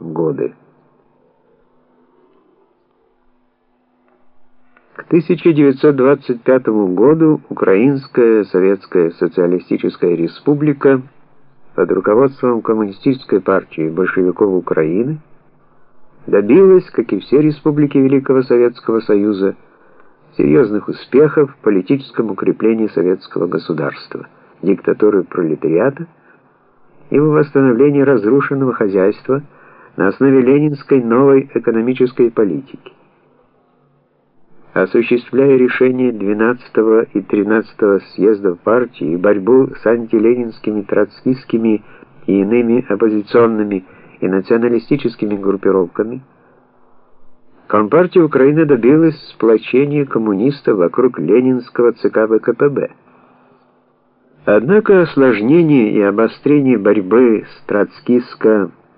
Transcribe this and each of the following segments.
годы. К 1925 году Украинская Советская Социалистическая Республика под руководством Коммунистической партии большевиков Украины добилась, как и все республики Великого Советского Союза, серьезных успехов в политическом укреплении советского государства, диктатуры пролетариата и в восстановлении разрушенного хозяйства на основе ленинской новой экономической политики. Осуществляя решения 12 и 13 съездов партии и борьбу с антиленинскими, троцкистскими и иными оппозиционными и националистическими группировками, Компартия Украины добилась сплочения коммунистов вокруг ленинского ЦК ВКПБ. Однако осложнение и обострение борьбы с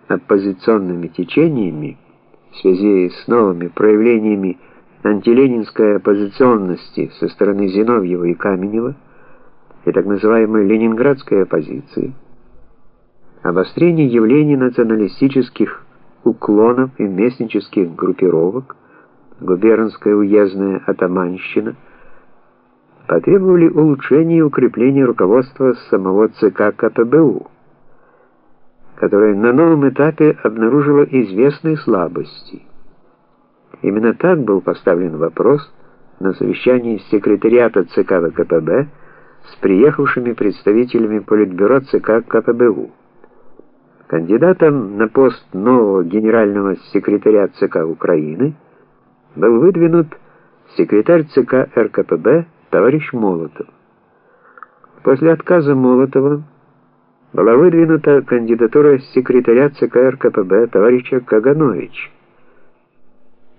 троцкистско-оппозиционными течениями в связи с новыми проявлениями антиленинской оппозиционности со стороны Зиновьева и Каменева и так называемой ленинградской оппозиции, обострение явлений националистических уклонов и местнических группировок, губернская уездная атаманщина, потребовали улучшения и укрепления руководства самого ЦК КПБУ, которое на новом этапе обнаружило известные слабости. Именно так был поставлен вопрос на совещании секретариата ЦК ВКПБ с приехавшими представителями Политбюро ЦК КПБУ. Кандидатом на пост нового генерального секретаря ЦК Украины был выдвинут секретарь ЦК РКПБ товарищ Молотов. После отказа Молотова была выдвинута кандидатура секретаря ЦК РКПБ товарища Кагановича.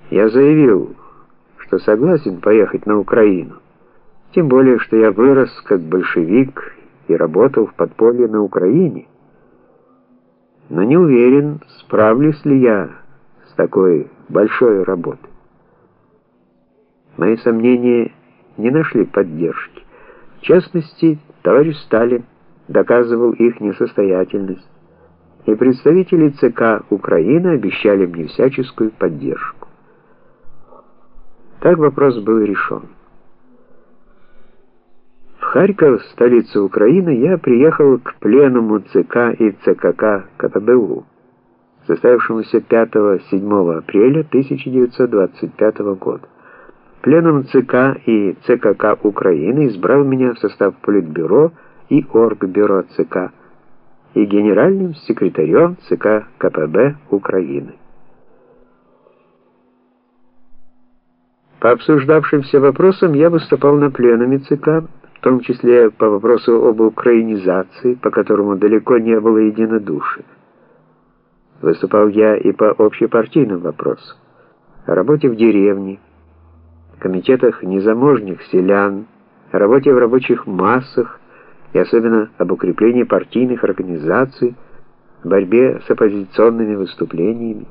Я заявил, что согласен поехать на Украину, тем более, что я вырос как большевик и работал в подполье на Украине но не уверен, справлюсь ли я с такой большой работой. Мои сомнения не нашли поддержки. В частности, товарищ Сталин доказывал их несостоятельность, и представители ЦК Украины обещали мне всяческую поддержку. Так вопрос был решен. Харьков, столицу Украины, я приехал к пленуму ЦК и ЦКК КПБУ, состоявшемуся 5-7 апреля 1925 года. Пленум ЦК и ЦКК Украины избрал меня в состав Политбюро и Оргбюро ЦК и генеральным секретарем ЦК КПБ Украины. По обсуждавшимся вопросам я выступал на пленуме ЦК, в том числе по вопросу об украинизации, по которому далеко не было единодушия. Выступал я и по общепартийным вопросам, о работе в деревне, комитетах незаможних селян, о работе в рабочих массах и особенно об укреплении партийных организаций, борьбе с оппозиционными выступлениями,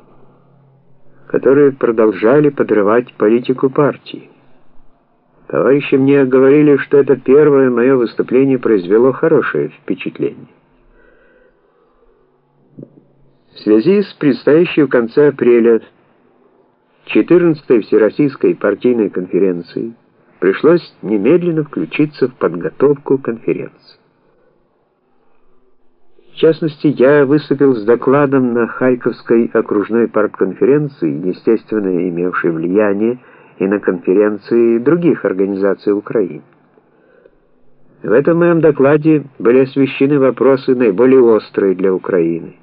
которые продолжали подрывать политику партии. Товарищи мне говорили, что это первое мое выступление произвело хорошее впечатление. В связи с предстоящей в конце апреля 14-й Всероссийской партийной конференцией пришлось немедленно включиться в подготовку конференции. В частности, я выступил с докладом на Харьковской окружной партконференции, естественно, имевшей влияние и на конференции других организаций Украины. В этом моем докладе были освещены вопросы наиболее острые для Украины.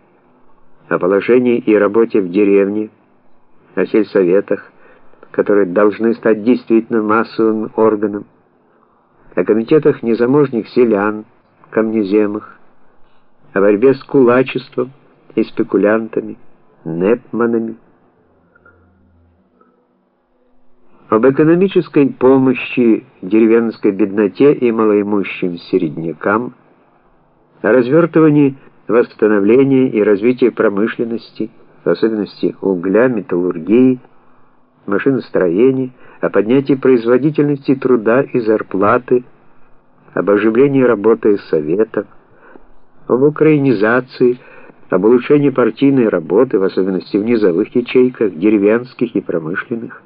О положении и работе в деревне, о сельсоветах, которые должны стать действительно массовым органом, о комитетах незаможних селян, камнеземах, о борьбе с кулачеством и спекулянтами, непманами, об экономической помощи деревенской бедноте и малоимущим середнякам, о развертывании восстановления и развития промышленности, в особенности угля, металлургии, машиностроения, о поднятии производительности труда и зарплаты, об оживлении работы советов, об украинизации, об улучшении партийной работы, в особенности в низовых ячейках, деревенских и промышленных,